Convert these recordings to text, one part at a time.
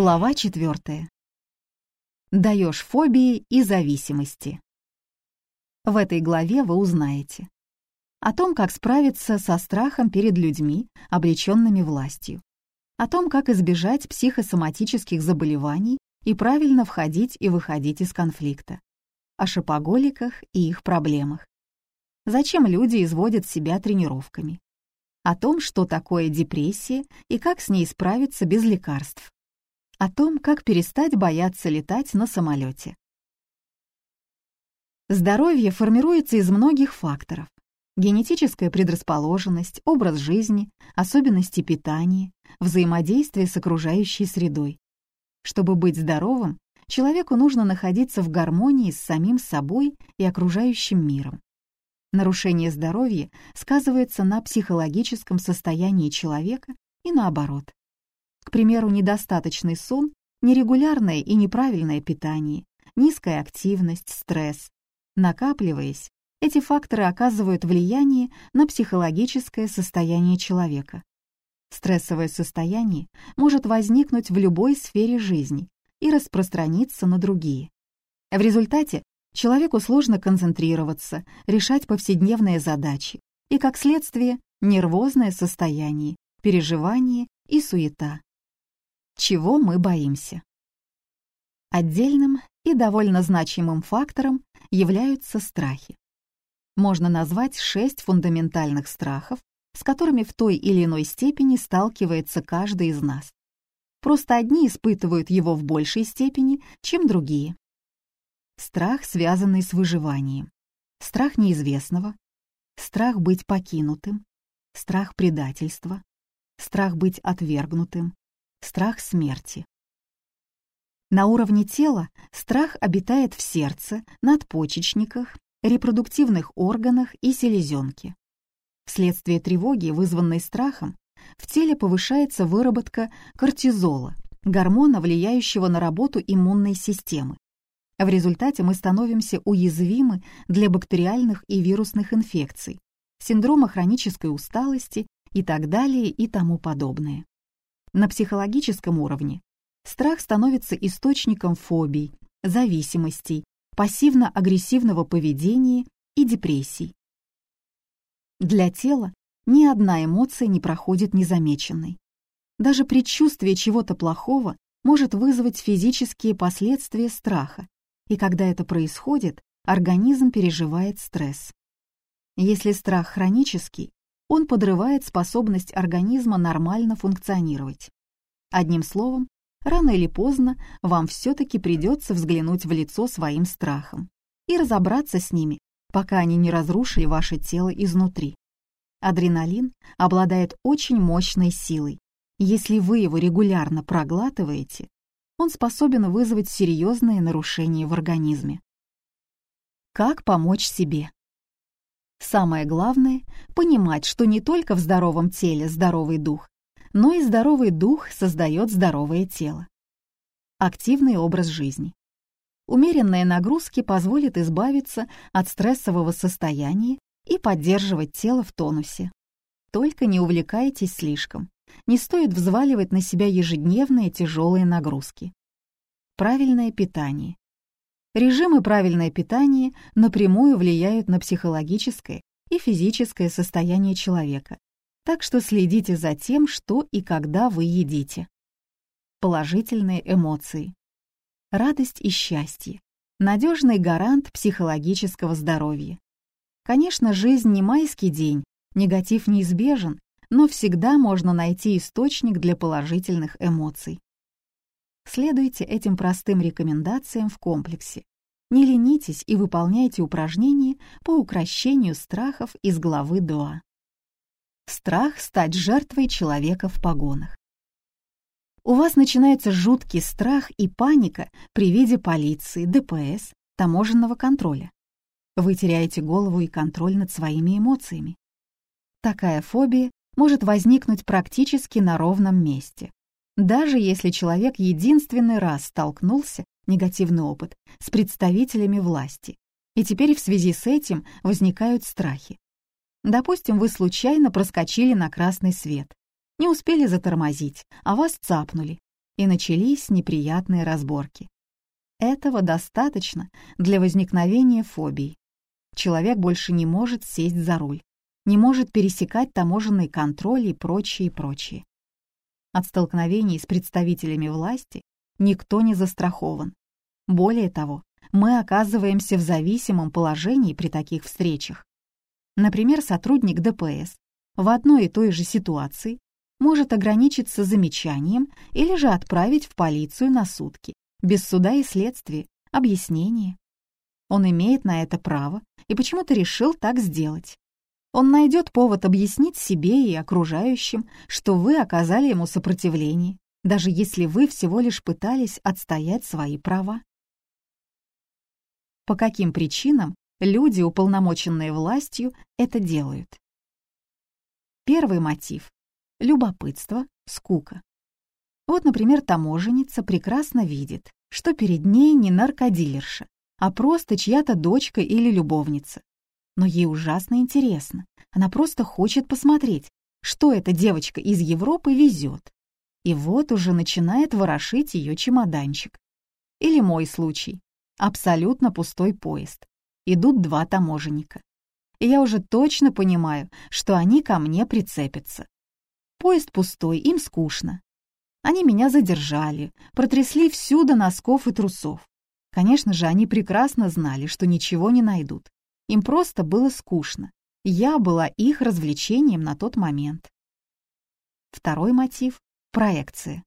Глава 4. Даешь фобии и зависимости. В этой главе вы узнаете о том, как справиться со страхом перед людьми, облеченными властью, о том, как избежать психосоматических заболеваний и правильно входить и выходить из конфликта, о шопоголиках и их проблемах, зачем люди изводят себя тренировками, о том, что такое депрессия и как с ней справиться без лекарств, о том, как перестать бояться летать на самолете. Здоровье формируется из многих факторов. Генетическая предрасположенность, образ жизни, особенности питания, взаимодействие с окружающей средой. Чтобы быть здоровым, человеку нужно находиться в гармонии с самим собой и окружающим миром. Нарушение здоровья сказывается на психологическом состоянии человека и наоборот. К примеру, недостаточный сон, нерегулярное и неправильное питание, низкая активность, стресс. Накапливаясь, эти факторы оказывают влияние на психологическое состояние человека. Стрессовое состояние может возникнуть в любой сфере жизни и распространиться на другие. В результате человеку сложно концентрироваться, решать повседневные задачи и, как следствие, нервозное состояние, переживание и суета. Чего мы боимся? Отдельным и довольно значимым фактором являются страхи. Можно назвать шесть фундаментальных страхов, с которыми в той или иной степени сталкивается каждый из нас. Просто одни испытывают его в большей степени, чем другие. Страх, связанный с выживанием. Страх неизвестного. Страх быть покинутым. Страх предательства. Страх быть отвергнутым страх смерти. На уровне тела страх обитает в сердце, надпочечниках, репродуктивных органах и селезенке. Вследствие тревоги, вызванной страхом, в теле повышается выработка кортизола, гормона, влияющего на работу иммунной системы. В результате мы становимся уязвимы для бактериальных и вирусных инфекций, синдрома хронической усталости и так далее и тому подобное. На психологическом уровне страх становится источником фобий, зависимостей, пассивно-агрессивного поведения и депрессий. Для тела ни одна эмоция не проходит незамеченной. Даже предчувствие чего-то плохого может вызвать физические последствия страха, и когда это происходит, организм переживает стресс. Если страх хронический, он подрывает способность организма нормально функционировать. Одним словом, рано или поздно вам все-таки придется взглянуть в лицо своим страхам и разобраться с ними, пока они не разрушили ваше тело изнутри. Адреналин обладает очень мощной силой. Если вы его регулярно проглатываете, он способен вызвать серьезные нарушения в организме. Как помочь себе? Самое главное — понимать, что не только в здоровом теле здоровый дух, но и здоровый дух создает здоровое тело. Активный образ жизни. Умеренные нагрузки позволят избавиться от стрессового состояния и поддерживать тело в тонусе. Только не увлекайтесь слишком. Не стоит взваливать на себя ежедневные тяжелые нагрузки. Правильное питание. Режим и правильное питание напрямую влияют на психологическое и физическое состояние человека, так что следите за тем, что и когда вы едите. Положительные эмоции. Радость и счастье. Надежный гарант психологического здоровья. Конечно, жизнь не майский день, негатив неизбежен, но всегда можно найти источник для положительных эмоций. Следуйте этим простым рекомендациям в комплексе. Не ленитесь и выполняйте упражнения по укрощению страхов из главы Доа. Страх стать жертвой человека в погонах. У вас начинается жуткий страх и паника при виде полиции, ДПС, таможенного контроля. Вы теряете голову и контроль над своими эмоциями. Такая фобия может возникнуть практически на ровном месте, даже если человек единственный раз столкнулся, негативный опыт, с представителями власти, и теперь в связи с этим возникают страхи. Допустим, вы случайно проскочили на красный свет, не успели затормозить, а вас цапнули. и начались неприятные разборки. Этого достаточно для возникновения фобий. Человек больше не может сесть за руль, не может пересекать таможенный контроль и прочее, прочее. От столкновений с представителями власти никто не застрахован. Более того, мы оказываемся в зависимом положении при таких встречах. Например, сотрудник ДПС в одной и той же ситуации может ограничиться замечанием или же отправить в полицию на сутки, без суда и следствия, объяснения. Он имеет на это право и почему-то решил так сделать. Он найдет повод объяснить себе и окружающим, что вы оказали ему сопротивление, даже если вы всего лишь пытались отстоять свои права. По каким причинам люди, уполномоченные властью, это делают? Первый мотив — любопытство, скука. Вот, например, таможенница прекрасно видит, что перед ней не наркодилерша, а просто чья-то дочка или любовница. Но ей ужасно интересно. Она просто хочет посмотреть, что эта девочка из Европы везет. И вот уже начинает ворошить ее чемоданчик. Или мой случай. Абсолютно пустой поезд. Идут два таможенника и я уже точно понимаю, что они ко мне прицепятся. Поезд пустой, им скучно. Они меня задержали, протрясли всюду носков и трусов. Конечно же, они прекрасно знали, что ничего не найдут. Им просто было скучно. Я была их развлечением на тот момент. Второй мотив — проекция.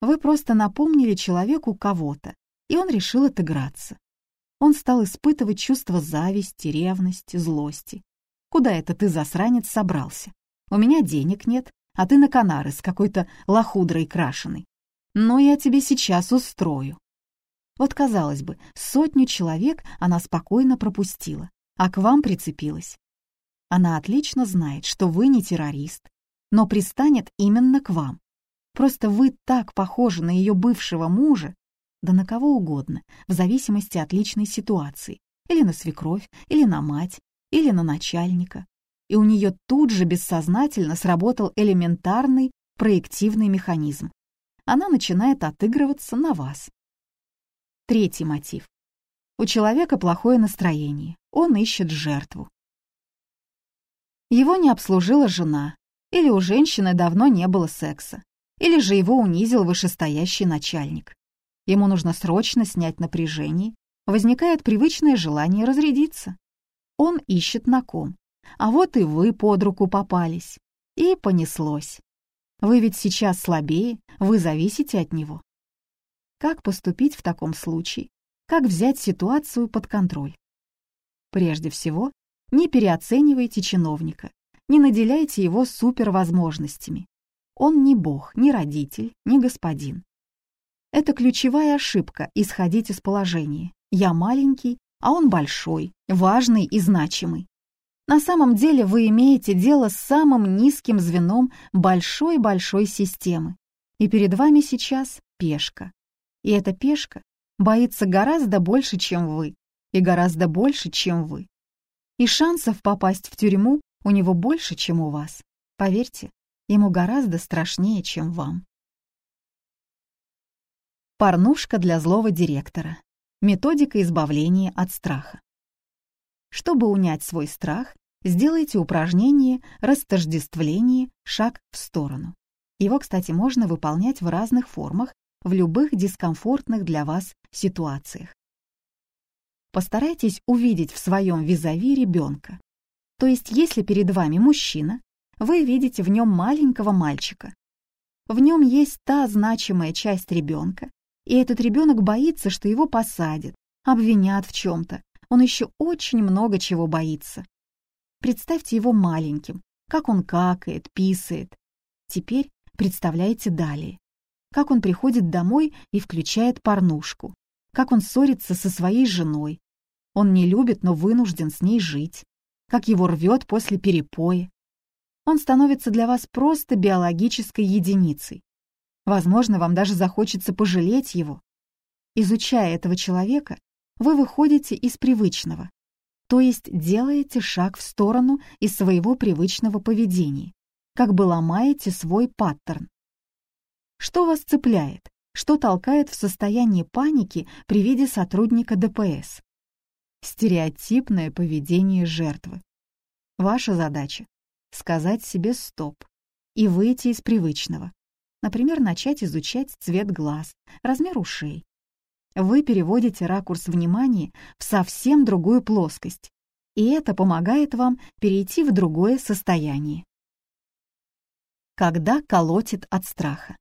Вы просто напомнили человеку кого-то, и он решил отыграться он стал испытывать чувство зависти, ревности, злости. «Куда это ты, засранец, собрался? У меня денег нет, а ты на Канары с какой-то лохудрой крашеной. Но я тебе сейчас устрою». Вот, казалось бы, сотню человек она спокойно пропустила, а к вам прицепилась. Она отлично знает, что вы не террорист, но пристанет именно к вам. Просто вы так похожи на ее бывшего мужа, да на кого угодно, в зависимости от личной ситуации, или на свекровь, или на мать, или на начальника. И у нее тут же бессознательно сработал элементарный проективный механизм. Она начинает отыгрываться на вас. Третий мотив. У человека плохое настроение, он ищет жертву. Его не обслужила жена, или у женщины давно не было секса, или же его унизил вышестоящий начальник. Ему нужно срочно снять напряжение, возникает привычное желание разрядиться. Он ищет на ком. А вот и вы под руку попались. И понеслось. Вы ведь сейчас слабее, вы зависите от него. Как поступить в таком случае? Как взять ситуацию под контроль? Прежде всего, не переоценивайте чиновника, не наделяйте его супервозможностями. Он не бог, не родитель, не господин. Это ключевая ошибка — исходить из положения. Я маленький, а он большой, важный и значимый. На самом деле вы имеете дело с самым низким звеном большой-большой системы. И перед вами сейчас пешка. И эта пешка боится гораздо больше, чем вы, и гораздо больше, чем вы. И шансов попасть в тюрьму у него больше, чем у вас. Поверьте, ему гораздо страшнее, чем вам. Порнушка для злого директора. Методика избавления от страха. Чтобы унять свой страх, сделайте упражнение «Растождествление. Шаг в сторону». Его, кстати, можно выполнять в разных формах, в любых дискомфортных для вас ситуациях. Постарайтесь увидеть в своем визави ребенка. То есть, если перед вами мужчина, вы видите в нем маленького мальчика. В нем есть та значимая часть ребенка, и этот ребенок боится, что его посадят, обвинят в чем-то. Он еще очень много чего боится. Представьте его маленьким, как он какает, писает. Теперь представляете далее. Как он приходит домой и включает порнушку. Как он ссорится со своей женой. Он не любит, но вынужден с ней жить. Как его рвет после перепоя. Он становится для вас просто биологической единицей, Возможно, вам даже захочется пожалеть его. Изучая этого человека, вы выходите из привычного, то есть делаете шаг в сторону из своего привычного поведения, как бы ломаете свой паттерн. Что вас цепляет? Что толкает в состояние паники при виде сотрудника ДПС? Стереотипное поведение жертвы. Ваша задача — сказать себе «стоп» и выйти из привычного. Например, начать изучать цвет глаз, размер ушей. Вы переводите ракурс внимания в совсем другую плоскость, и это помогает вам перейти в другое состояние. Когда колотит от страха.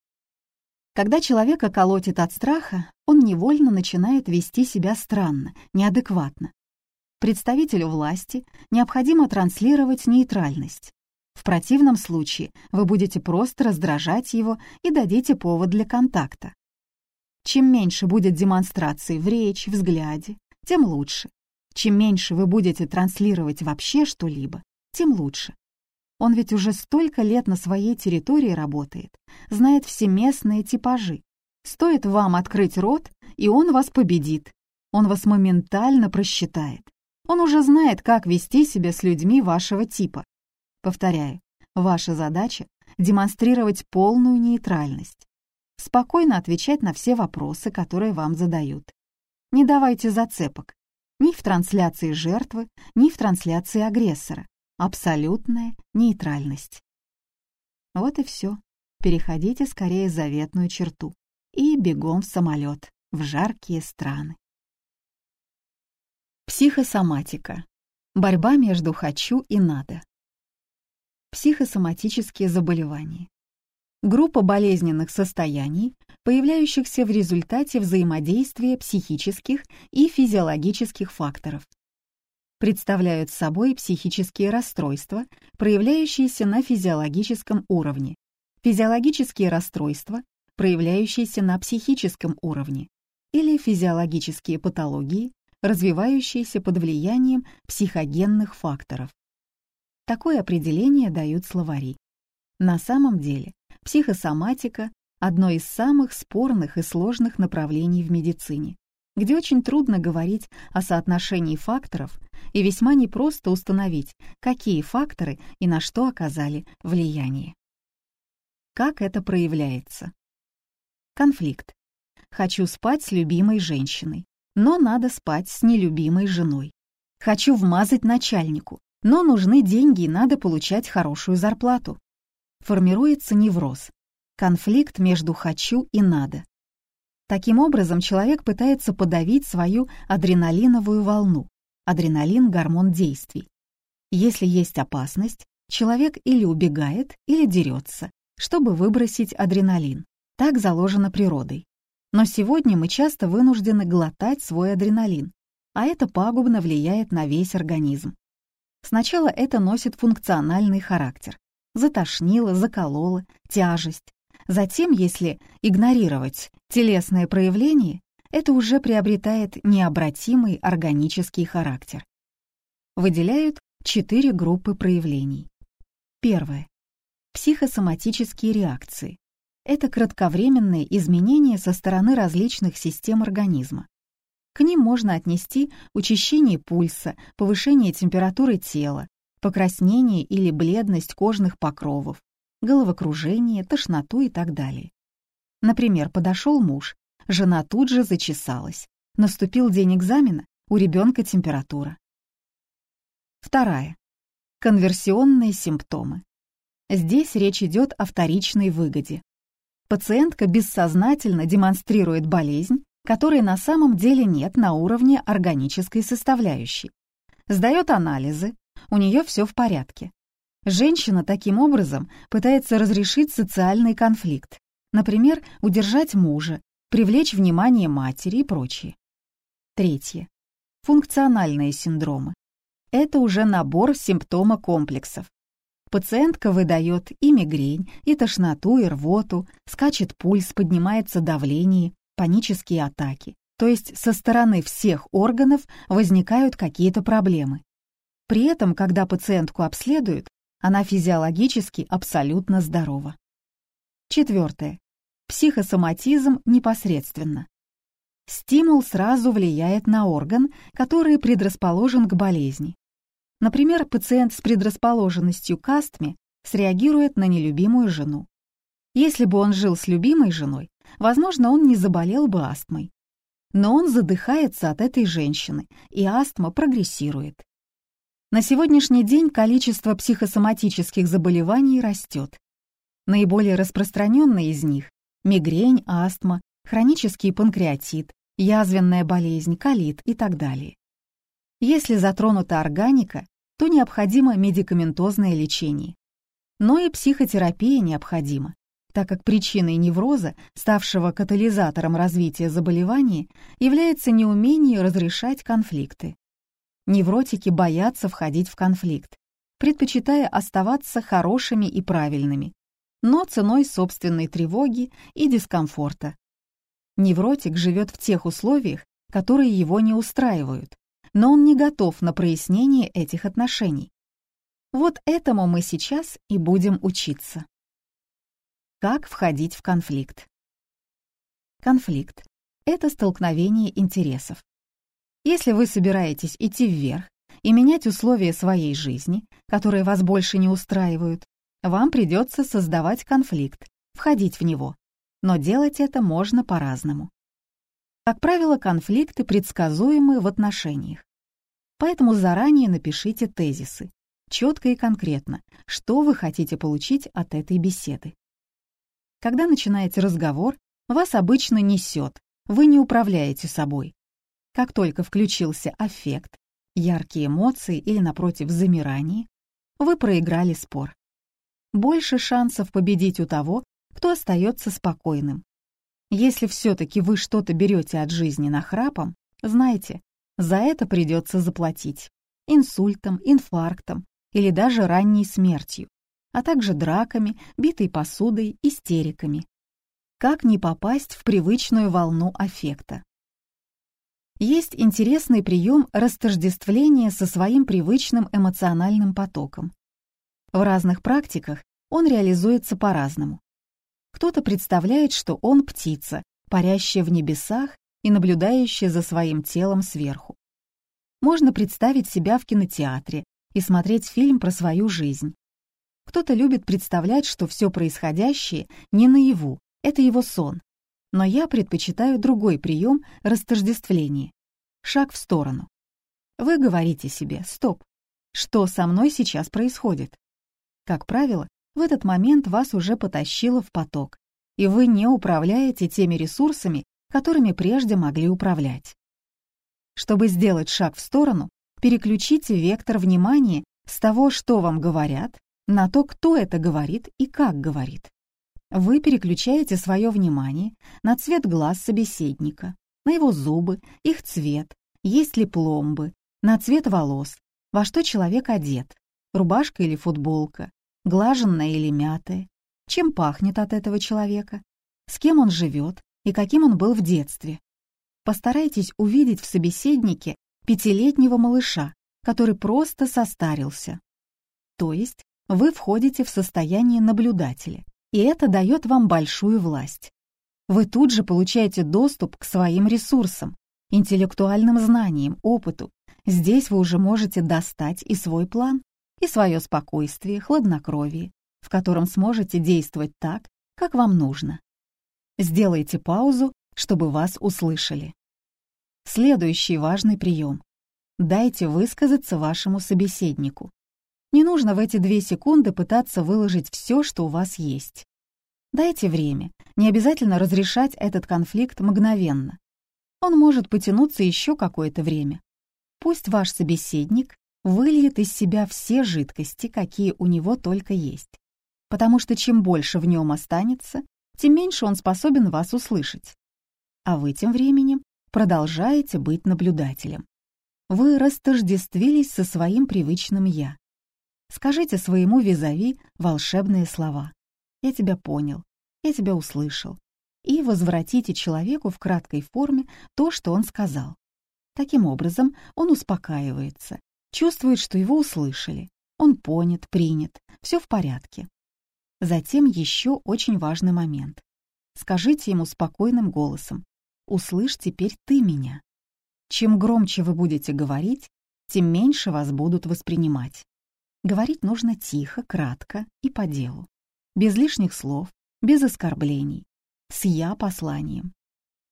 Когда человека колотит от страха, он невольно начинает вести себя странно, неадекватно. Представителю власти необходимо транслировать нейтральность. В противном случае вы будете просто раздражать его и дадите повод для контакта. Чем меньше будет демонстраций в речи, взгляде, тем лучше. Чем меньше вы будете транслировать вообще что-либо, тем лучше. Он ведь уже столько лет на своей территории работает, знает все местные типажи. Стоит вам открыть рот, и он вас победит. Он вас моментально просчитает. Он уже знает, как вести себя с людьми вашего типа. Повторяю, ваша задача — демонстрировать полную нейтральность. Спокойно отвечать на все вопросы, которые вам задают. Не давайте зацепок. Ни в трансляции жертвы, ни в трансляции агрессора. Абсолютная нейтральность. Вот и все. Переходите скорее заветную черту и бегом в самолет, в жаркие страны. Психосоматика. Борьба между «хочу» и «надо». Психосоматические заболевания. Группа болезненных состояний, появляющихся в результате взаимодействия психических и физиологических факторов. Представляют собой психические расстройства, проявляющиеся на физиологическом уровне, физиологические расстройства, проявляющиеся на психическом уровне, или физиологические патологии, развивающиеся под влиянием психогенных факторов. Такое определение дают словари. На самом деле, психосоматика — одно из самых спорных и сложных направлений в медицине, где очень трудно говорить о соотношении факторов и весьма непросто установить, какие факторы и на что оказали влияние. Как это проявляется? Конфликт. Хочу спать с любимой женщиной, но надо спать с нелюбимой женой. Хочу вмазать начальнику, но нужны деньги и надо получать хорошую зарплату. Формируется невроз, конфликт между «хочу» и «надо». Таким образом, человек пытается подавить свою адреналиновую волну. Адреналин — гормон действий. Если есть опасность, человек или убегает, или дерется, чтобы выбросить адреналин. Так заложено природой. Но сегодня мы часто вынуждены глотать свой адреналин, а это пагубно влияет на весь организм. Сначала это носит функциональный характер. Затошнило, закололо, тяжесть. Затем, если игнорировать телесное проявление, это уже приобретает необратимый органический характер. Выделяют четыре группы проявлений. Первое. Психосоматические реакции. Это кратковременные изменения со стороны различных систем организма. К ним можно отнести учащение пульса, повышение температуры тела, покраснение или бледность кожных покровов, головокружение, тошноту и так далее. Например, подошел муж, жена тут же зачесалась. Наступил день экзамена, у ребенка температура. Вторая. Конверсионные симптомы. Здесь речь идет о вторичной выгоде. Пациентка бессознательно демонстрирует болезнь, которой на самом деле нет на уровне органической составляющей. Сдает анализы, у нее все в порядке. Женщина таким образом пытается разрешить социальный конфликт, например, удержать мужа, привлечь внимание матери и прочее. Третье. Функциональные синдромы. Это уже набор симптома-комплексов. Пациентка выдает и мигрень, и тошноту, и рвоту, скачет пульс, поднимается давление, панические атаки. То есть со стороны всех органов возникают какие-то проблемы. При этом, когда пациентку обследуют, она физиологически абсолютно здорова. Четвертое. Психосоматизм непосредственно. Стимул сразу влияет на орган, который предрасположен к болезни. Например, пациент с предрасположенностью к астме среагирует на нелюбимую жену. Если бы он жил с любимой женой, возможно, он не заболел бы астмой. Но он задыхается от этой женщины, и астма прогрессирует. На сегодняшний день количество психосоматических заболеваний растет. Наиболее распространенные из них – мигрень, астма, хронический панкреатит, язвенная болезнь, колит и так далее. Если затронута органика, то необходимо медикаментозное лечение. Но и психотерапия необходима, так как причиной невроза, ставшего катализатором развития заболевания, является неумение разрешать конфликты. Невротики боятся входить в конфликт, предпочитая оставаться хорошими и правильными, но ценой собственной тревоги и дискомфорта. Невротик живет в тех условиях, которые его не устраивают, но он не готов на прояснение этих отношений. Вот этому мы сейчас и будем учиться. Как входить в конфликт? Конфликт — это столкновение интересов. Если вы собираетесь идти вверх и менять условия своей жизни, которые вас больше не устраивают, вам придется создавать конфликт, входить в него. Но делать это можно по-разному. Как правило, конфликты предсказуемы в отношениях. Поэтому заранее напишите тезисы, четко и конкретно, что вы хотите получить от этой беседы. Когда начинаете разговор, вас обычно несет, вы не управляете собой. Как только включился аффект, яркие эмоции или, напротив, замирание, вы проиграли спор. Больше шансов победить у того, кто остается спокойным. Если все-таки вы что-то берете от жизни нахрапом, знайте, за это придется заплатить инсультом, инфарктом или даже ранней смертью а также драками, битой посудой, истериками. Как не попасть в привычную волну аффекта? Есть интересный прием растождествления со своим привычным эмоциональным потоком. В разных практиках он реализуется по-разному. Кто-то представляет, что он птица, парящая в небесах и наблюдающая за своим телом сверху. Можно представить себя в кинотеатре и смотреть фильм про свою жизнь. Кто-то любит представлять, что все происходящее не наяву, это его сон. Но я предпочитаю другой прием растождествления. Шаг в сторону. Вы говорите себе «стоп». Что со мной сейчас происходит? Как правило, в этот момент вас уже потащило в поток, и вы не управляете теми ресурсами, которыми прежде могли управлять. Чтобы сделать шаг в сторону, переключите вектор внимания с того, что вам говорят, на то, кто это говорит и как говорит. Вы переключаете свое внимание на цвет глаз собеседника, на его зубы, их цвет, есть ли пломбы, на цвет волос, во что человек одет, рубашка или футболка, глаженная или мятая, чем пахнет от этого человека, с кем он живет и каким он был в детстве. Постарайтесь увидеть в собеседнике пятилетнего малыша, который просто состарился. То есть вы входите в состояние наблюдателя, и это дает вам большую власть. Вы тут же получаете доступ к своим ресурсам, интеллектуальным знаниям, опыту. Здесь вы уже можете достать и свой план, и свое спокойствие, хладнокровие, в котором сможете действовать так, как вам нужно. Сделайте паузу, чтобы вас услышали. Следующий важный прием. Дайте высказаться вашему собеседнику. Не нужно в эти две секунды пытаться выложить все, что у вас есть. Дайте время, не обязательно разрешать этот конфликт мгновенно. Он может потянуться еще какое-то время. Пусть ваш собеседник выльет из себя все жидкости, какие у него только есть. Потому что чем больше в нем останется, тем меньше он способен вас услышать. А вы тем временем продолжаете быть наблюдателем. Вы растождествились со своим привычным «я». Скажите своему визави волшебные слова. «Я тебя понял», «Я тебя услышал» и возвратите человеку в краткой форме то, что он сказал. Таким образом, он успокаивается, чувствует, что его услышали, он понят, принят, все в порядке. Затем еще очень важный момент. Скажите ему спокойным голосом «Услышь теперь ты меня». Чем громче вы будете говорить, тем меньше вас будут воспринимать. Говорить нужно тихо, кратко и по делу, без лишних слов, без оскорблений, с «я»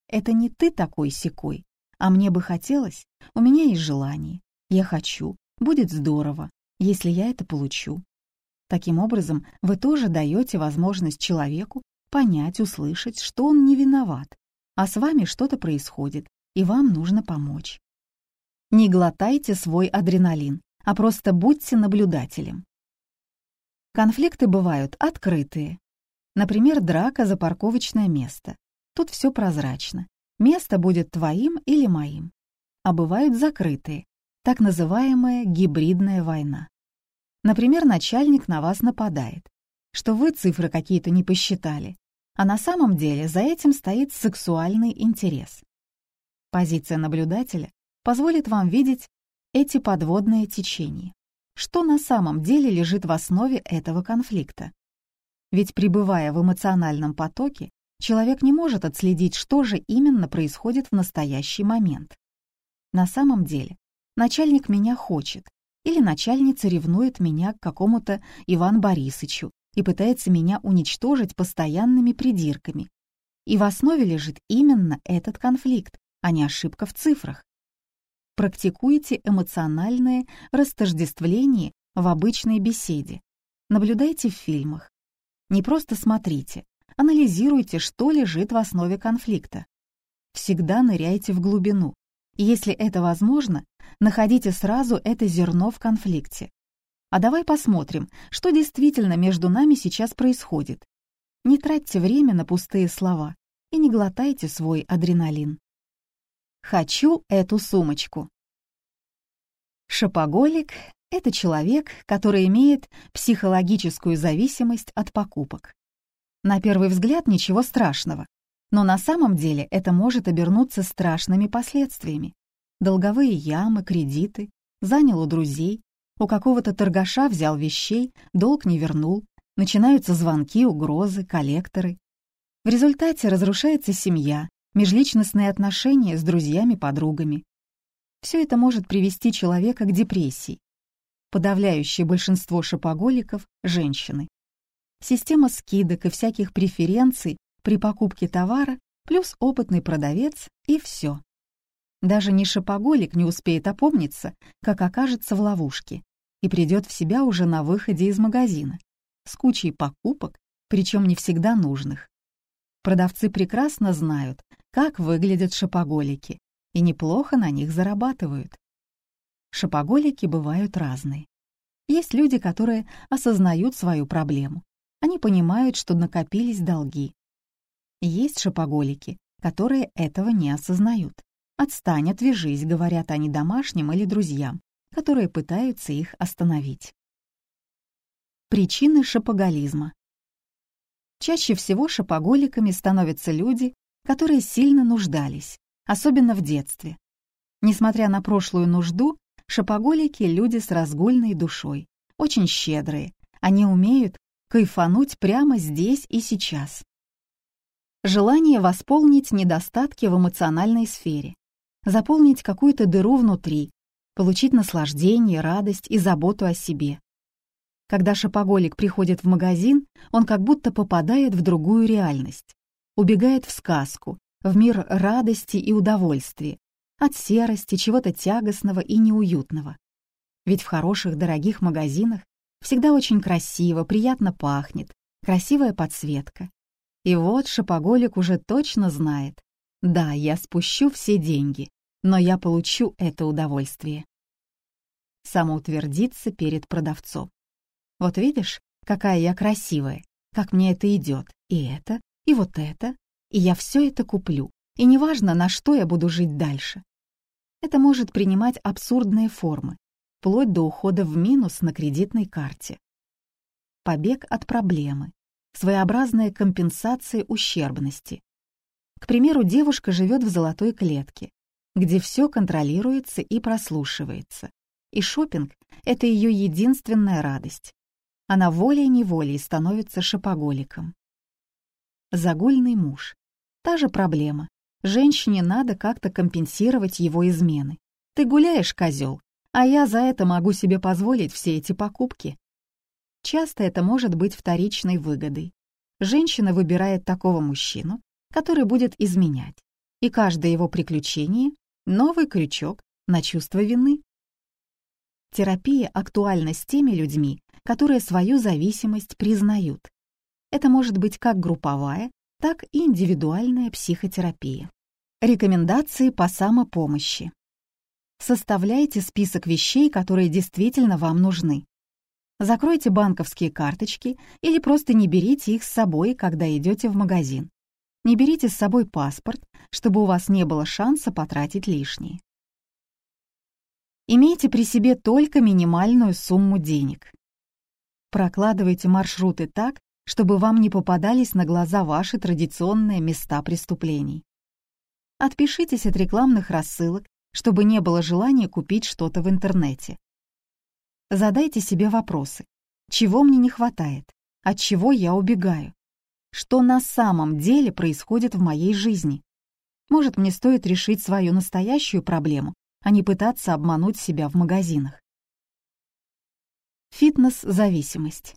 Это не ты такой секой, а мне бы хотелось, у меня есть желание, я хочу, будет здорово, если я это получу. Таким образом, вы тоже даете возможность человеку понять, услышать, что он не виноват, а с вами что-то происходит, и вам нужно помочь. Не глотайте свой адреналин, а просто будьте наблюдателем. Конфликты бывают открытые. Например, драка за парковочное место. Тут все прозрачно. Место будет твоим или моим. А бывают закрытые, так называемая гибридная война. Например, начальник на вас нападает, что вы цифры какие-то не посчитали, а на самом деле за этим стоит сексуальный интерес. Позиция наблюдателя позволит вам видеть эти подводные течения. Что на самом деле лежит в основе этого конфликта? Ведь пребывая в эмоциональном потоке, человек не может отследить, что же именно происходит в настоящий момент. На самом деле, начальник меня хочет, или начальница ревнует меня к какому-то Ивану Борисовичу и пытается меня уничтожить постоянными придирками. И в основе лежит именно этот конфликт, а не ошибка в цифрах. Практикуйте эмоциональное растождествление в обычной беседе. Наблюдайте в фильмах. Не просто смотрите, анализируйте, что лежит в основе конфликта. Всегда ныряйте в глубину. Если это возможно, находите сразу это зерно в конфликте. А давай посмотрим, что действительно между нами сейчас происходит. Не тратьте время на пустые слова и не глотайте свой адреналин. Хочу эту сумочку. Шопоголик — это человек, который имеет психологическую зависимость от покупок. На первый взгляд ничего страшного, но на самом деле это может обернуться страшными последствиями. Долговые ямы, кредиты, занял у друзей, у какого-то торгаша взял вещей, долг не вернул, начинаются звонки, угрозы, коллекторы. В результате разрушается семья, межличностные отношения с друзьями-подругами. Все это может привести человека к депрессии. Подавляющее большинство шопоголиков – женщины. Система скидок и всяких преференций при покупке товара плюс опытный продавец и все. Даже не шопоголик не успеет опомниться, как окажется в ловушке, и придет в себя уже на выходе из магазина, с кучей покупок, причем не всегда нужных. Продавцы прекрасно знают, как выглядят шопоголики, и неплохо на них зарабатывают. Шопоголики бывают разные. Есть люди, которые осознают свою проблему. Они понимают, что накопились долги. Есть шопоголики, которые этого не осознают. «Отстань, отвяжись», — говорят они домашним или друзьям, которые пытаются их остановить. Причины шопоголизма. Чаще всего шопоголиками становятся люди, которые сильно нуждались, особенно в детстве. Несмотря на прошлую нужду, шопоголики — люди с разгульной душой, очень щедрые. Они умеют кайфануть прямо здесь и сейчас. Желание восполнить недостатки в эмоциональной сфере, заполнить какую-то дыру внутри, получить наслаждение, радость и заботу о себе. Когда шопоголик приходит в магазин, он как будто попадает в другую реальность, убегает в сказку, в мир радости и удовольствия, от серости, чего-то тягостного и неуютного. Ведь в хороших, дорогих магазинах всегда очень красиво, приятно пахнет, красивая подсветка. И вот шопоголик уже точно знает. Да, я спущу все деньги, но я получу это удовольствие. Самоутвердиться перед продавцом. Вот видишь, какая я красивая, как мне это идет, и это, и вот это, и я все это куплю, и неважно, на что я буду жить дальше. Это может принимать абсурдные формы, вплоть до ухода в минус на кредитной карте. Побег от проблемы, своеобразная компенсация ущербности. К примеру, девушка живет в золотой клетке, где все контролируется и прослушивается, и шопинг — это ее единственная радость она волей-неволей становится шопоголиком. Загульный муж. Та же проблема. Женщине надо как-то компенсировать его измены. Ты гуляешь, козел, а я за это могу себе позволить все эти покупки. Часто это может быть вторичной выгодой. женщина выбирает такого мужчину, который будет изменять, и каждое его приключение — новый крючок на чувство вины. Терапия актуальна с теми людьми, которые свою зависимость признают. Это может быть как групповая, так и индивидуальная психотерапия. Рекомендации по самопомощи. Составляйте список вещей, которые действительно вам нужны. Закройте банковские карточки или просто не берите их с собой, когда идете в магазин. Не берите с собой паспорт, чтобы у вас не было шанса потратить лишнее. Имейте при себе только минимальную сумму денег. Прокладывайте маршруты так, чтобы вам не попадались на глаза ваши традиционные места преступлений. Отпишитесь от рекламных рассылок, чтобы не было желания купить что-то в интернете. Задайте себе вопросы. Чего мне не хватает? От чего я убегаю? Что на самом деле происходит в моей жизни? Может, мне стоит решить свою настоящую проблему, а не пытаться обмануть себя в магазинах. Фитнес-зависимость.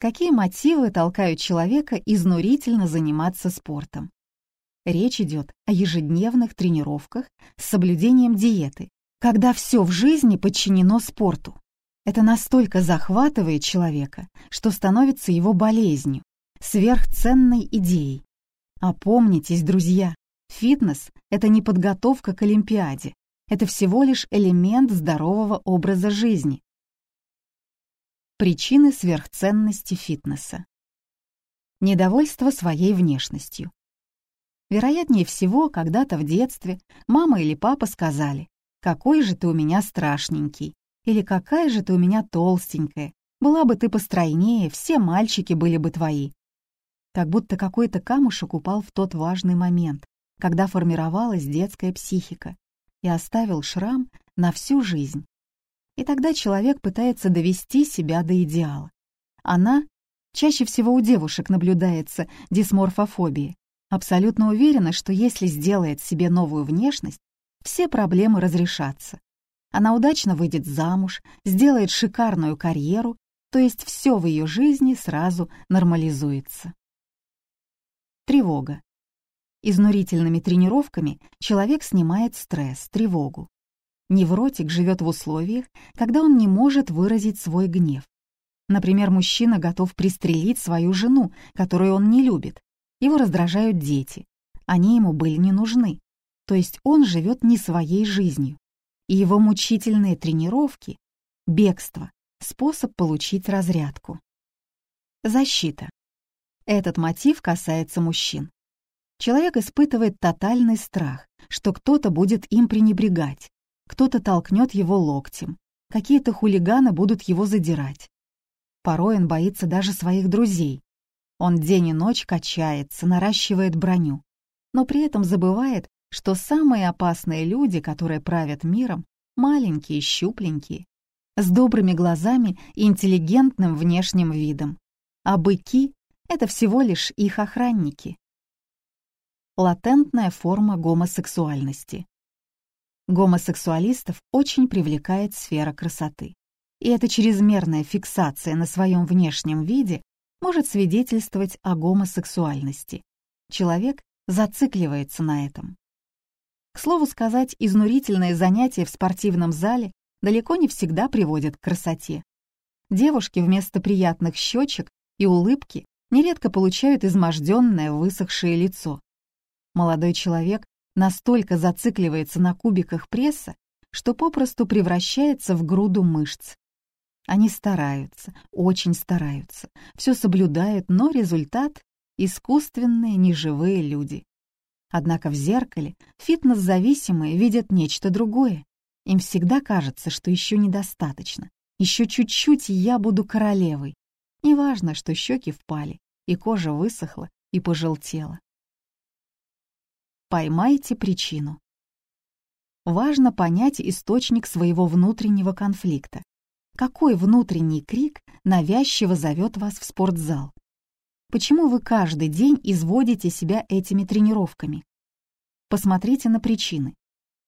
Какие мотивы толкают человека изнурительно заниматься спортом? Речь идет о ежедневных тренировках с соблюдением диеты, когда все в жизни подчинено спорту. Это настолько захватывает человека, что становится его болезнью, сверхценной идеей. Опомнитесь, друзья, Фитнес — это не подготовка к Олимпиаде, это всего лишь элемент здорового образа жизни. Причины сверхценности фитнеса. Недовольство своей внешностью. Вероятнее всего, когда-то в детстве мама или папа сказали «Какой же ты у меня страшненький» или «Какая же ты у меня толстенькая, была бы ты постройнее, все мальчики были бы твои». Как будто какой-то камушек упал в тот важный момент, когда формировалась детская психика, и оставил шрам на всю жизнь. И тогда человек пытается довести себя до идеала. Она, чаще всего у девушек наблюдается дисморфофобия, абсолютно уверена, что если сделает себе новую внешность, все проблемы разрешатся. Она удачно выйдет замуж, сделает шикарную карьеру, то есть все в ее жизни сразу нормализуется. Тревога. Изнурительными тренировками человек снимает стресс, тревогу. Невротик живет в условиях, когда он не может выразить свой гнев. Например, мужчина готов пристрелить свою жену, которую он не любит. Его раздражают дети. Они ему были не нужны. То есть он живет не своей жизнью. И его мучительные тренировки — бегство, способ получить разрядку. Защита. Этот мотив касается мужчин. Человек испытывает тотальный страх, что кто-то будет им пренебрегать, кто-то толкнет его локтем, какие-то хулиганы будут его задирать. Порой он боится даже своих друзей. Он день и ночь качается, наращивает броню, но при этом забывает, что самые опасные люди, которые правят миром, маленькие, щупленькие, с добрыми глазами и интеллигентным внешним видом. А быки — это всего лишь их охранники латентная форма гомосексуальности. Гомосексуалистов очень привлекает сфера красоты. И эта чрезмерная фиксация на своем внешнем виде может свидетельствовать о гомосексуальности. Человек зацикливается на этом. К слову сказать, изнурительные занятия в спортивном зале далеко не всегда приводят к красоте. Девушки вместо приятных щечек и улыбки нередко получают изможденное высохшее лицо. Молодой человек настолько зацикливается на кубиках пресса, что попросту превращается в груду мышц. Они стараются, очень стараются, все соблюдают, но результат — искусственные, неживые люди. Однако в зеркале фитнес-зависимые видят нечто другое. Им всегда кажется, что еще недостаточно. Еще чуть-чуть, и я буду королевой. Неважно, что щеки впали, и кожа высохла и пожелтела. Поймайте причину. Важно понять источник своего внутреннего конфликта. Какой внутренний крик навязчиво зовет вас в спортзал? Почему вы каждый день изводите себя этими тренировками? Посмотрите на причины.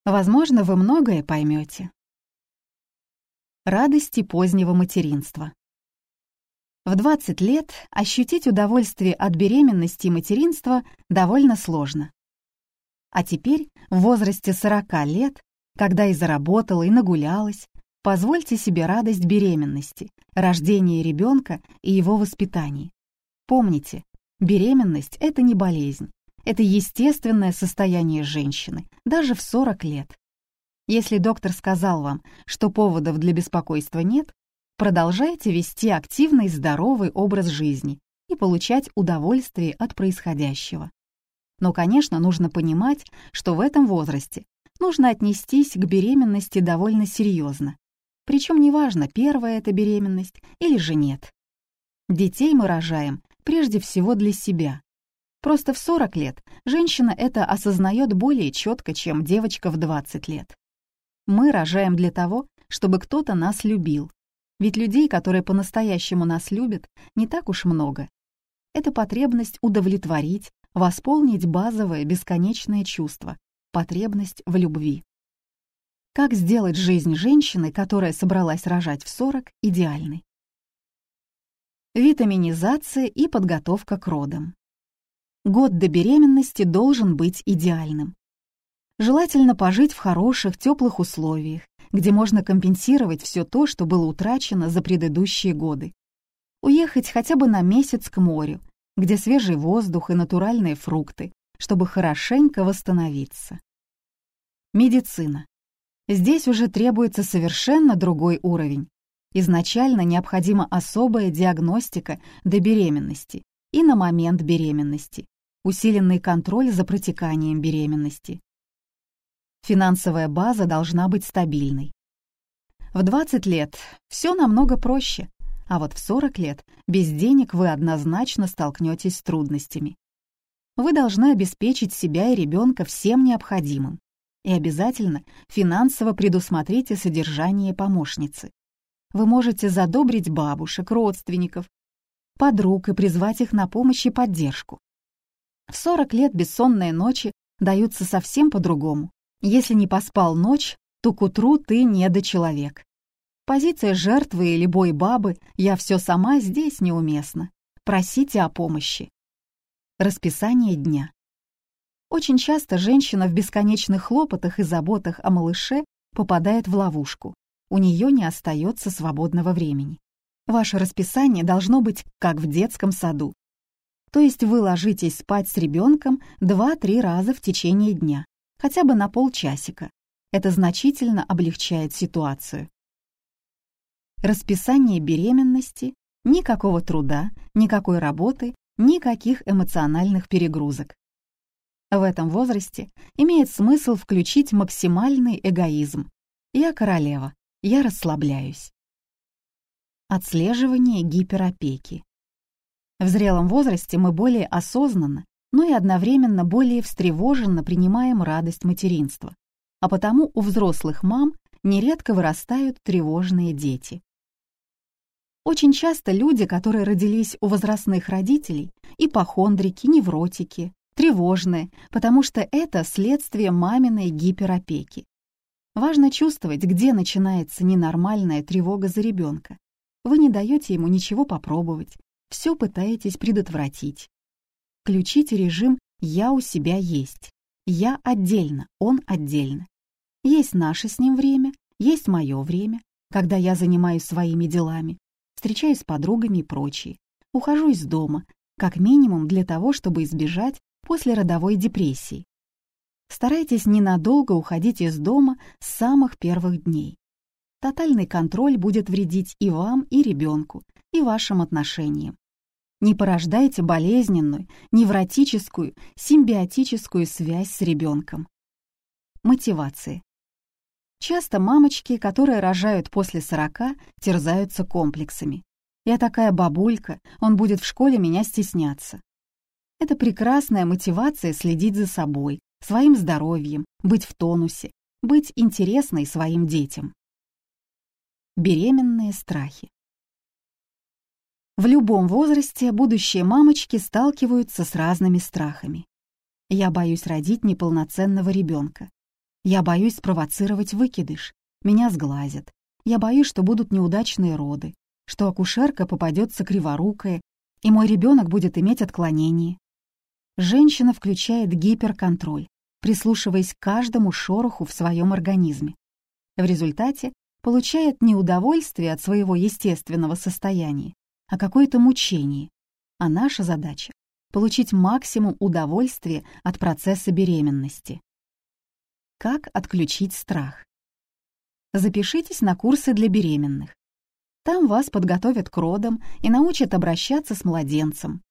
Возможно, вы многое поймете. Радости позднего материнства. В 20 лет ощутить удовольствие от беременности и материнства довольно сложно. А теперь, в возрасте 40 лет, когда и заработала, и нагулялась, позвольте себе радость беременности, рождения ребенка и его воспитания. Помните, беременность — это не болезнь, это естественное состояние женщины, даже в 40 лет. Если доктор сказал вам, что поводов для беспокойства нет, продолжайте вести активный здоровый образ жизни и получать удовольствие от происходящего. Но, конечно, нужно понимать, что в этом возрасте нужно отнестись к беременности довольно серьезно. Причем неважно, первая это беременность или же нет. Детей мы рожаем прежде всего для себя, Просто в 40 лет женщина это осознает более четко, чем девочка в 20 лет. Мы рожаем для того, чтобы кто-то нас любил. Ведь людей, которые по-настоящему нас любят, не так уж много. Это потребность удовлетворить, восполнить базовое бесконечное чувство, потребность в любви. Как сделать жизнь женщины, которая собралась рожать в 40, идеальной? Витаминизация и подготовка к родам год до беременности должен быть идеальным. Желательно пожить в хороших, теплых условиях, где можно компенсировать все то, что было утрачено за предыдущие годы. Уехать хотя бы на месяц к морю, где свежий воздух и натуральные фрукты, чтобы хорошенько восстановиться. Медицина. Здесь уже требуется совершенно другой уровень. Изначально необходима особая диагностика до беременности и на момент беременности, усиленный контроль за протеканием беременности. Финансовая база должна быть стабильной. В 20 лет все намного проще, а вот в 40 лет без денег вы однозначно столкнетесь с трудностями. Вы должны обеспечить себя и ребенка всем необходимым. И обязательно финансово предусмотрите содержание помощницы. Вы можете задобрить бабушек, родственников, подруг и призвать их на помощь и поддержку. В 40 лет бессонные ночи даются совсем по-другому. Если не поспал ночь, то к утру ты недочеловек. Позиция жертвы или бой бабы «я все сама» здесь неуместна. Просите о помощи. Расписание дня. Очень часто женщина в бесконечных хлопотах и заботах о малыше попадает в ловушку. У нее не остается свободного времени. Ваше расписание должно быть как в детском саду. То есть вы ложитесь спать с ребенком 2-3 раза в течение дня, хотя бы на полчасика. Это значительно облегчает ситуацию. Расписание беременности, никакого труда, никакой работы, никаких эмоциональных перегрузок. В этом возрасте имеет смысл включить максимальный эгоизм. Я королева, я расслабляюсь. Отслеживание гиперопеки. В зрелом возрасте мы более осознанно, но и одновременно более встревоженно принимаем радость материнства, а потому у взрослых мам нередко вырастают тревожные дети. Очень часто люди, которые родились у возрастных родителей, ипохондрики, невротики, тревожные, потому что это следствие маминой гиперопеки. Важно чувствовать, где начинается ненормальная тревога за ребенка. Вы не даете ему ничего попробовать, все пытаетесь предотвратить. Включите режим «я у себя есть». Я отдельно, он отдельно. Есть наше с ним время, есть мое время, когда я занимаюсь своими делами, встречаюсь с подругами и прочее. Ухожу из дома, как минимум для того, чтобы избежать послеродовой депрессии. Старайтесь ненадолго уходить из дома с самых первых дней. Тотальный контроль будет вредить и вам, и ребенку, и вашим отношениям. Не порождайте болезненную, невротическую, симбиотическую связь с ребенком. Мотивации. Часто мамочки, которые рожают после 40, терзаются комплексами. Я такая бабулька, он будет в школе меня стесняться. Это прекрасная мотивация следить за собой, своим здоровьем, быть в тонусе, быть интересной своим детям. Беременные страхи. В любом возрасте будущие мамочки сталкиваются с разными страхами. Я боюсь родить неполноценного ребенка. Я боюсь спровоцировать выкидыш. Меня сглазят. Я боюсь, что будут неудачные роды. что акушерка попадется криворукая, и мой ребенок будет иметь отклонение. Женщина включает гиперконтроль, прислушиваясь к каждому шороху в своем организме. В результате получает не удовольствие от своего естественного состояния, а какое-то мучение. А наша задача — получить максимум удовольствия от процесса беременности. Как отключить страх? Запишитесь на курсы для беременных. Там вас подготовят к родам и научат обращаться с младенцем.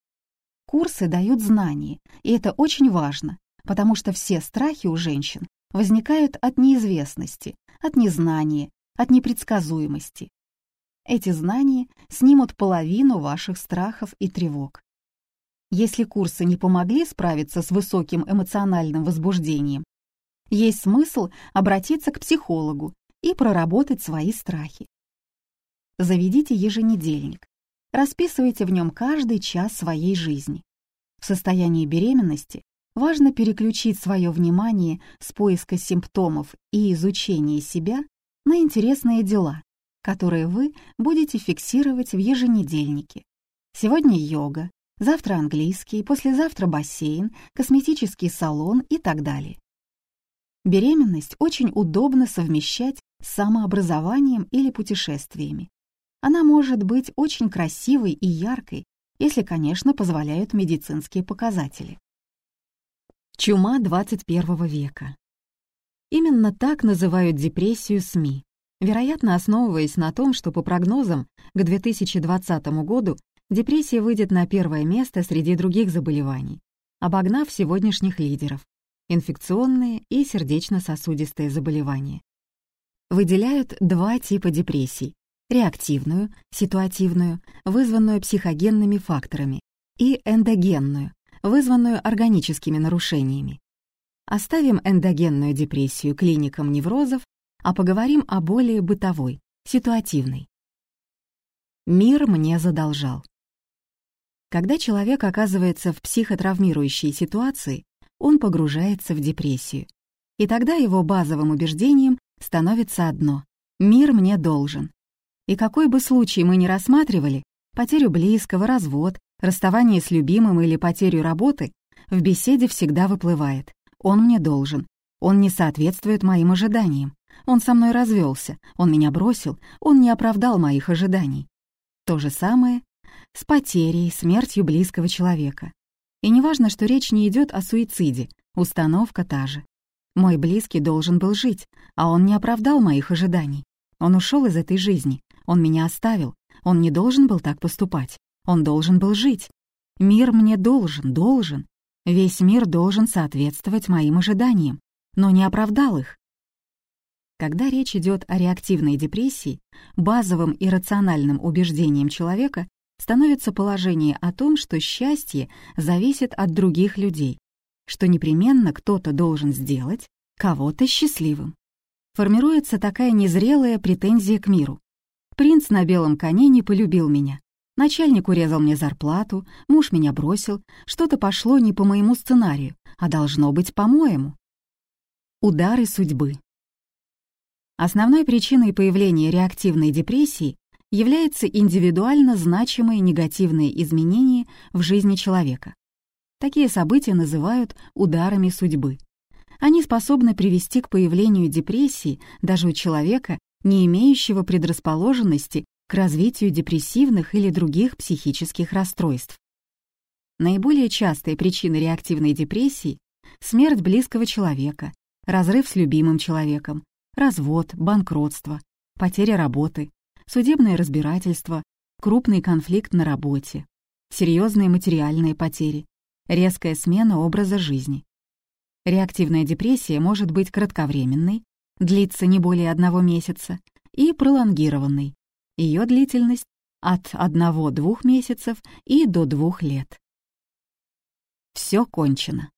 Курсы дают знания, и это очень важно, потому что все страхи у женщин возникают от неизвестности, от незнания, от непредсказуемости. Эти знания снимут половину ваших страхов и тревог. Если курсы не помогли справиться с высоким эмоциональным возбуждением, есть смысл обратиться к психологу и проработать свои страхи. Заведите еженедельник. Расписывайте в нем каждый час своей жизни. В состоянии беременности важно переключить свое внимание с поиска симптомов и изучения себя на интересные дела, которые вы будете фиксировать в еженедельнике. Сегодня йога, завтра английский, послезавтра бассейн, косметический салон и так далее. Беременность очень удобно совмещать с самообразованием или путешествиями. Она может быть очень красивой и яркой, если, конечно, позволяют медицинские показатели. Чума 21 века. Именно так называют депрессию СМИ, вероятно, основываясь на том, что по прогнозам к 2020 году депрессия выйдет на первое место среди других заболеваний, обогнав сегодняшних лидеров инфекционные и сердечно-сосудистые заболевания. Выделяют два типа депрессий – реактивную, ситуативную, вызванную психогенными факторами, и эндогенную, вызванную органическими нарушениями. Оставим эндогенную депрессию клиникам неврозов, а поговорим о более бытовой, ситуативной. Мир мне задолжал. Когда человек оказывается в психотравмирующей ситуации, он погружается в депрессию. И тогда его базовым убеждением становится одно — «мир мне должен». И какой бы случай мы ни рассматривали, потерю близкого, развод, расставание с любимым или потерю работы, в беседе всегда выплывает «он мне должен», «он не соответствует моим ожиданиям», «он со мной развелся», «он меня бросил», «он не оправдал моих ожиданий». То же самое с потерей, смертью близкого человека. И не важно, что речь не идет о суициде, установка та же. Мой близкий должен был жить, а он не оправдал моих ожиданий. Он ушел из этой жизни, он меня оставил, он не должен был так поступать, он должен был жить. Мир мне должен, должен. Весь мир должен соответствовать моим ожиданиям, но не оправдал их. Когда речь идет о реактивной депрессии, базовым иррациональным убеждением человека становится положение о том, что счастье зависит от других людей, что непременно кто-то должен сделать кого-то счастливым. Формируется такая незрелая претензия к миру. Принц на белом коне не полюбил меня. Начальник урезал мне зарплату, муж меня бросил, что-то пошло не по моему сценарию, а должно быть по-моему. Удары судьбы. Основной причиной появления реактивной депрессии является индивидуально значимые негативные изменения в жизни человека. Такие события называют ударами судьбы. Они способны привести к появлению депрессии даже у человека, не имеющего предрасположенности к развитию депрессивных или других психических расстройств. Наиболее частые причины реактивной депрессии — смерть близкого человека, разрыв с любимым человеком, развод, банкротство, потеря работы, судебное разбирательство, крупный конфликт на работе, серьезные материальные потери, резкая смена образа жизни. Реактивная депрессия может быть кратковременной, длиться не более одного месяца, и пролонгированной. Ее длительность от 1-2 месяцев и до 2 лет. Все кончено.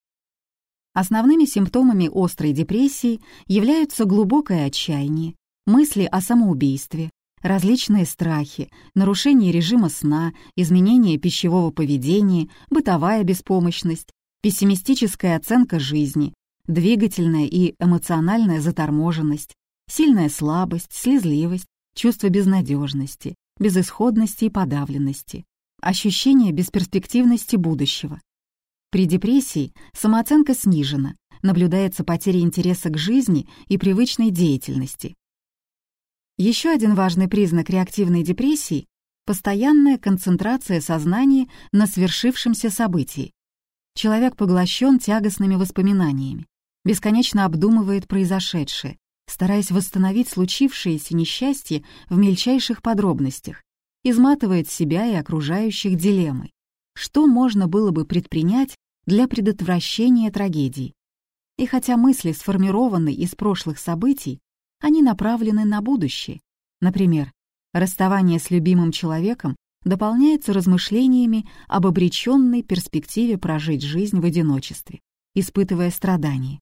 Основными симптомами острой депрессии являются глубокое отчаяние, мысли о самоубийстве, различные страхи, нарушение режима сна, изменение пищевого поведения, бытовая беспомощность, пессимистическая оценка жизни, двигательная и эмоциональная заторможенность, сильная слабость, слезливость, чувство безнадежности, безысходности и подавленности, ощущение бесперспективности будущего. При депрессии самооценка снижена, наблюдается потеря интереса к жизни и привычной деятельности. Еще один важный признак реактивной депрессии — постоянная концентрация сознания на свершившемся событии. Человек поглощен тягостными воспоминаниями, бесконечно обдумывает произошедшее, стараясь восстановить случившееся несчастье в мельчайших подробностях, изматывает себя и окружающих дилеммой. Что можно было бы предпринять для предотвращения трагедий? И хотя мысли сформированы из прошлых событий, они направлены на будущее. Например, расставание с любимым человеком дополняется размышлениями об обреченной перспективе прожить жизнь в одиночестве, испытывая страдания.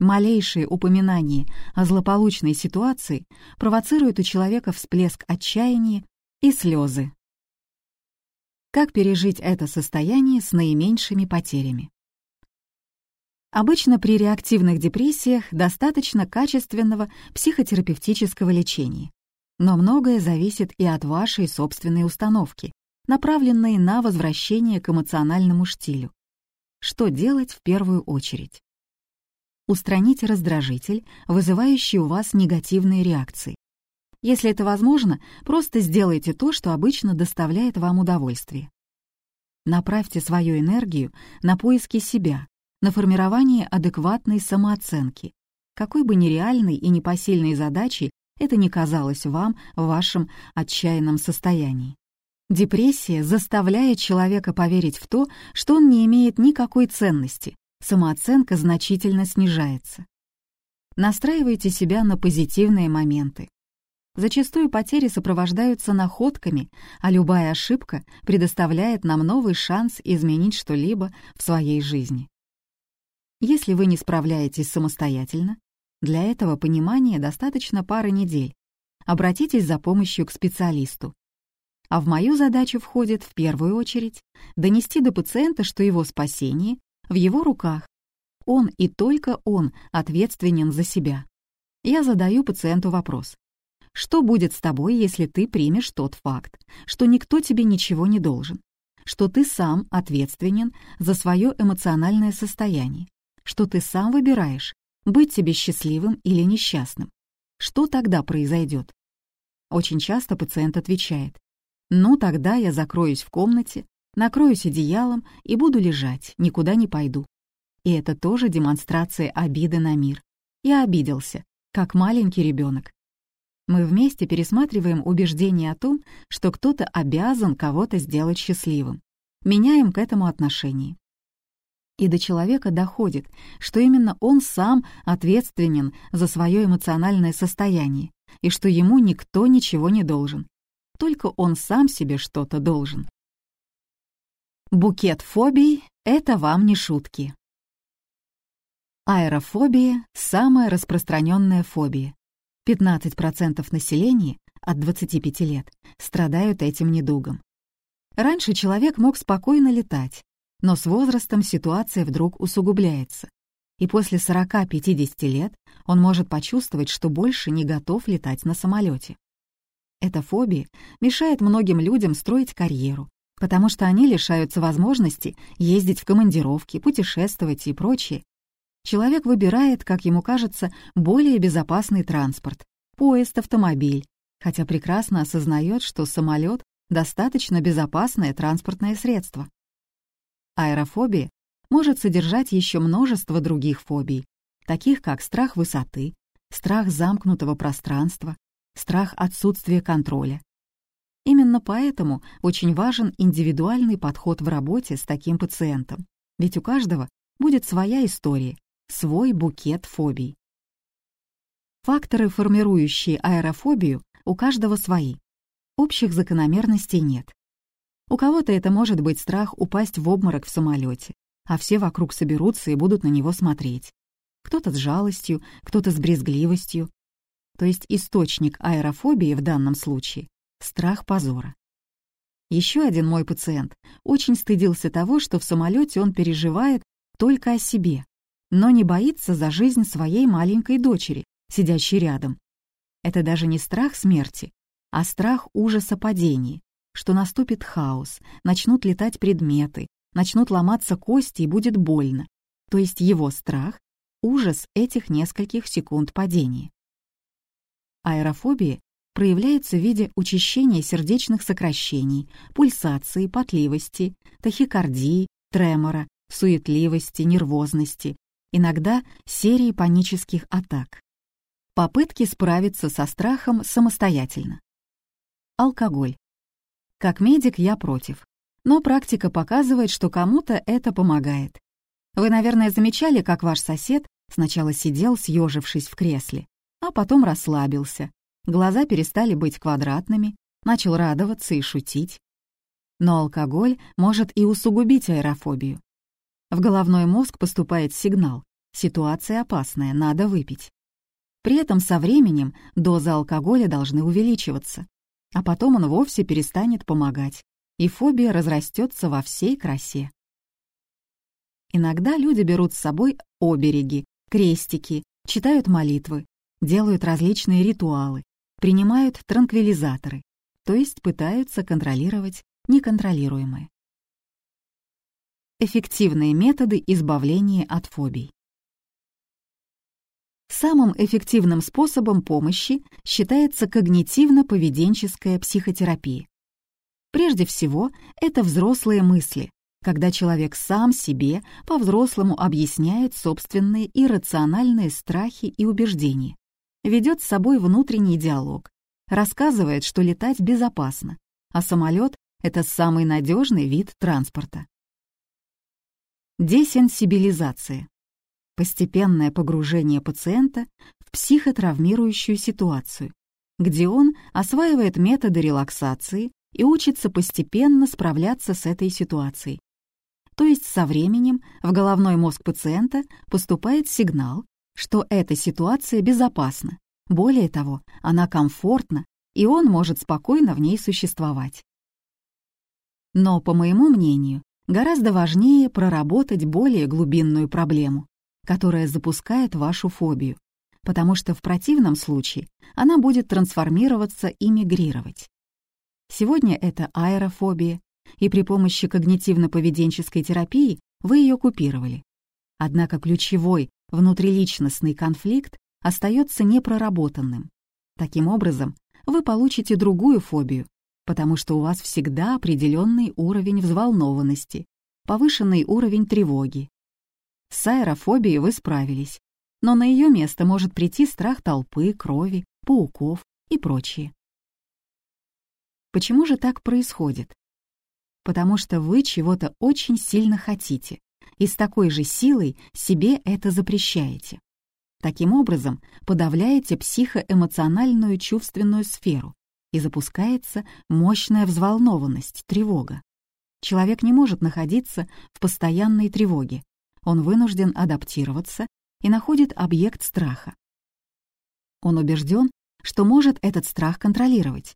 Малейшее упоминание о злополучной ситуации провоцирует у человека всплеск отчаяния и слезы. Как пережить это состояние с наименьшими потерями? Обычно при реактивных депрессиях достаточно качественного психотерапевтического лечения. Но многое зависит и от вашей собственной установки, направленной на возвращение к эмоциональному штилю. Что делать в первую очередь? Устраните раздражитель, вызывающий у вас негативные реакции. Если это возможно, просто сделайте то, что обычно доставляет вам удовольствие. Направьте свою энергию на поиски себя, на формирование адекватной самооценки, какой бы нереальной и непосильной задачей это ни казалось вам в вашем отчаянном состоянии. Депрессия заставляет человека поверить в то, что он не имеет никакой ценности, самооценка значительно снижается. Настраивайте себя на позитивные моменты. Зачастую потери сопровождаются находками, а любая ошибка предоставляет нам новый шанс изменить что-либо в своей жизни. Если вы не справляетесь самостоятельно, для этого понимания достаточно пары недель. Обратитесь за помощью к специалисту. А в мою задачу входит, в первую очередь, донести до пациента, что его спасение в его руках. Он и только он ответственен за себя. Я задаю пациенту вопрос. Что будет с тобой, если ты примешь тот факт, что никто тебе ничего не должен, что ты сам ответственен за свое эмоциональное состояние, что ты сам выбираешь, быть тебе счастливым или несчастным? Что тогда произойдет? Очень часто пациент отвечает, «Ну, тогда я закроюсь в комнате, накроюсь одеялом и буду лежать, никуда не пойду. И это тоже демонстрация обиды на мир. Я обиделся, как маленький ребенок. Мы вместе пересматриваем убеждение о том, что кто-то обязан кого-то сделать счастливым. Меняем к этому отношение. И до человека доходит, что именно он сам ответственен за свое эмоциональное состояние, и что ему никто ничего не должен. Только он сам себе что-то должен. Букет фобий — это вам не шутки. Аэрофобия — самая распространенная фобия. 15% населения от 25 лет страдают этим недугом. Раньше человек мог спокойно летать, но с возрастом ситуация вдруг усугубляется. И после 40-50 лет он может почувствовать, что больше не готов летать на самолете. Эта фобия мешает многим людям строить карьеру, потому что они лишаются возможности ездить в командировки, путешествовать и прочее. Человек выбирает, как ему кажется, более безопасный транспорт — поезд, автомобиль, хотя прекрасно осознает, что самолет — достаточно безопасное транспортное средство. Аэрофобия может содержать еще множество других фобий, таких как страх высоты, страх замкнутого пространства, страх отсутствия контроля, Именно поэтому очень важен индивидуальный подход в работе с таким пациентом, ведь у каждого будет своя история, свой букет фобий. Факторы, формирующие аэрофобию, у каждого свои. Общих закономерностей нет. У кого-то это может быть страх упасть в обморок в самолете, а все вокруг соберутся и будут на него смотреть. Кто-то с жалостью, кто-то с брезгливостью. То есть источник аэрофобии в данном случае страх позора. Еще один мой пациент очень стыдился того, что в самолете он переживает только о себе, но не боится за жизнь своей маленькой дочери, сидящей рядом. Это даже не страх смерти, а страх ужаса падений, что наступит хаос, начнут летать предметы, начнут ломаться кости и будет больно. То есть его страх — ужас этих нескольких секунд падения. Аэрофобия проявляется в виде учащения сердечных сокращений, пульсации, потливости, тахикардии, тремора, суетливости, нервозности, иногда серии панических атак. Попытки справиться со страхом самостоятельно. Алкоголь. Как медик я против, но практика показывает, что кому-то это помогает. Вы, наверное, замечали, как ваш сосед сначала сидел, съежившись в кресле, а потом расслабился. Глаза перестали быть квадратными, начал радоваться и шутить. Но алкоголь может и усугубить аэрофобию. В головной мозг поступает сигнал «ситуация опасная, надо выпить». При этом со временем дозы алкоголя должны увеличиваться, а потом он вовсе перестанет помогать, и фобия разрастется во всей красе. Иногда люди берут с собой обереги, крестики, читают молитвы, делают различные ритуалы, принимают транквилизаторы, то есть пытаются контролировать неконтролируемое. Эффективные методы избавления от фобий. Самым эффективным способом помощи считается когнитивно-поведенческая психотерапия. Прежде всего, это взрослые мысли, когда человек сам себе по-взрослому объясняет собственные иррациональные страхи и убеждения, ведет с собой внутренний диалог, рассказывает, что летать безопасно, а самолет — это самый надежный вид транспорта. Десенсибилизация постепенное погружение пациента в психотравмирующую ситуацию, где он осваивает методы релаксации и учится постепенно справляться с этой ситуацией. То есть со временем в головной мозг пациента поступает сигнал, что эта ситуация безопасна, более того, она комфортна, и он может спокойно в ней существовать. Но, по моему мнению, гораздо важнее проработать более глубинную проблему, которая запускает вашу фобию, потому что в противном случае она будет трансформироваться и мигрировать. Сегодня это аэрофобия, и при помощи когнитивно-поведенческой терапии вы ее купировали. Однако ключевой внутриличностный конфликт остается непроработанным. Таким образом, вы получите другую фобию, потому что у вас всегда определенный уровень взволнованности, повышенный уровень тревоги, с аэрофобией вы справились, но на ее место может прийти страх толпы, крови, пауков и прочее. Почему же так происходит? Потому что вы чего-то очень сильно хотите и с такой же силой себе это запрещаете. Таким образом, подавляете психоэмоциональную чувственную сферу и запускается мощная взволнованность, тревога. Человек не может находиться в постоянной тревоге, он вынужден адаптироваться и находит объект страха. Он убежден, что может этот страх контролировать.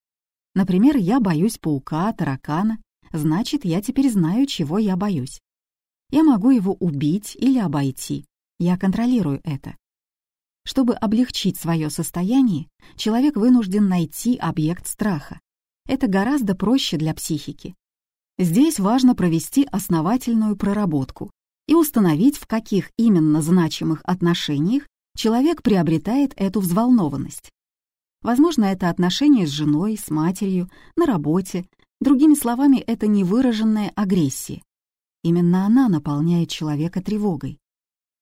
Например, я боюсь паука, таракана, значит, я теперь знаю, чего я боюсь. Я могу его убить или обойти. Я контролирую это. Чтобы облегчить свое состояние, человек вынужден найти объект страха. Это гораздо проще для психики. Здесь важно провести основательную проработку, и установить, в каких именно значимых отношениях человек приобретает эту взволнованность. Возможно, это отношения с женой, с матерью, на работе. Другими словами, это невыраженная агрессия. Именно она наполняет человека тревогой.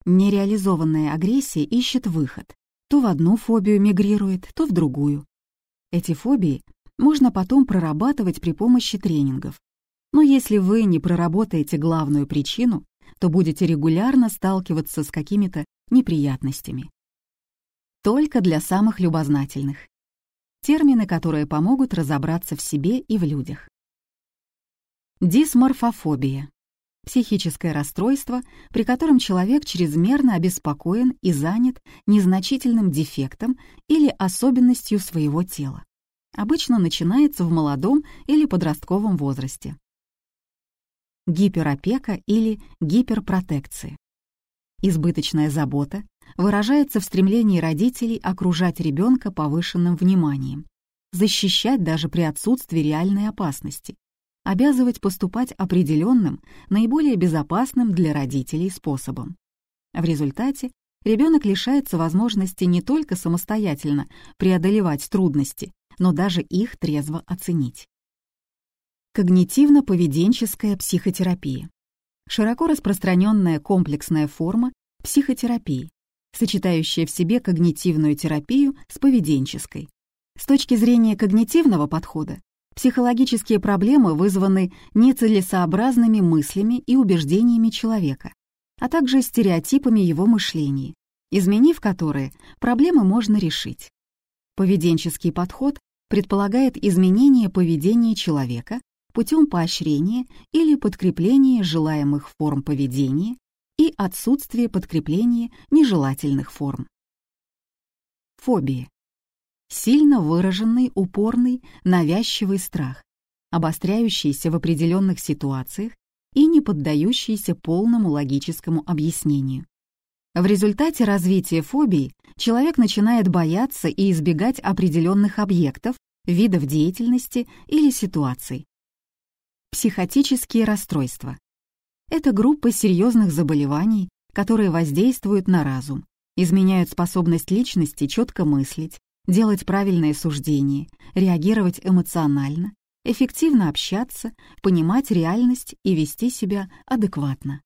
Нереализованная агрессия ищет выход. То в одну фобию мигрирует, то в другую. Эти фобии можно потом прорабатывать при помощи тренингов. Но если вы не проработаете главную причину, то будете регулярно сталкиваться с какими-то неприятностями. Только для самых любознательных. Термины, которые помогут разобраться в себе и в людях. Дисморфофобия — психическое расстройство, при котором человек чрезмерно обеспокоен и занят незначительным дефектом или особенностью своего тела. Обычно начинается в молодом или подростковом возрасте гиперопека или гиперпротекция. Избыточная забота выражается в стремлении родителей окружать ребенка повышенным вниманием, защищать даже при отсутствии реальной опасности, обязывать поступать определенным, наиболее безопасным для родителей способом. В результате ребенок лишается возможности не только самостоятельно преодолевать трудности, но даже их трезво оценить. Когнитивно-поведенческая психотерапия. Широко распространенная комплексная форма психотерапии, сочетающая в себе когнитивную терапию с поведенческой. С точки зрения когнитивного подхода, психологические проблемы вызваны нецелесообразными мыслями и убеждениями человека, а также стереотипами его мышления, изменив которые проблемы можно решить. Поведенческий подход предполагает изменение поведения человека путем поощрения или подкрепления желаемых форм поведения и отсутствие подкрепления нежелательных форм. Фобии. Сильно выраженный, упорный, навязчивый страх, обостряющийся в определенных ситуациях и не поддающийся полному логическому объяснению. В результате развития фобии человек начинает бояться и избегать определенных объектов, видов деятельности или ситуаций. Психотические расстройства. Это группа серьезных заболеваний, которые воздействуют на разум, изменяют способность личности четко мыслить, делать правильные суждения, реагировать эмоционально, эффективно общаться, понимать реальность и вести себя адекватно.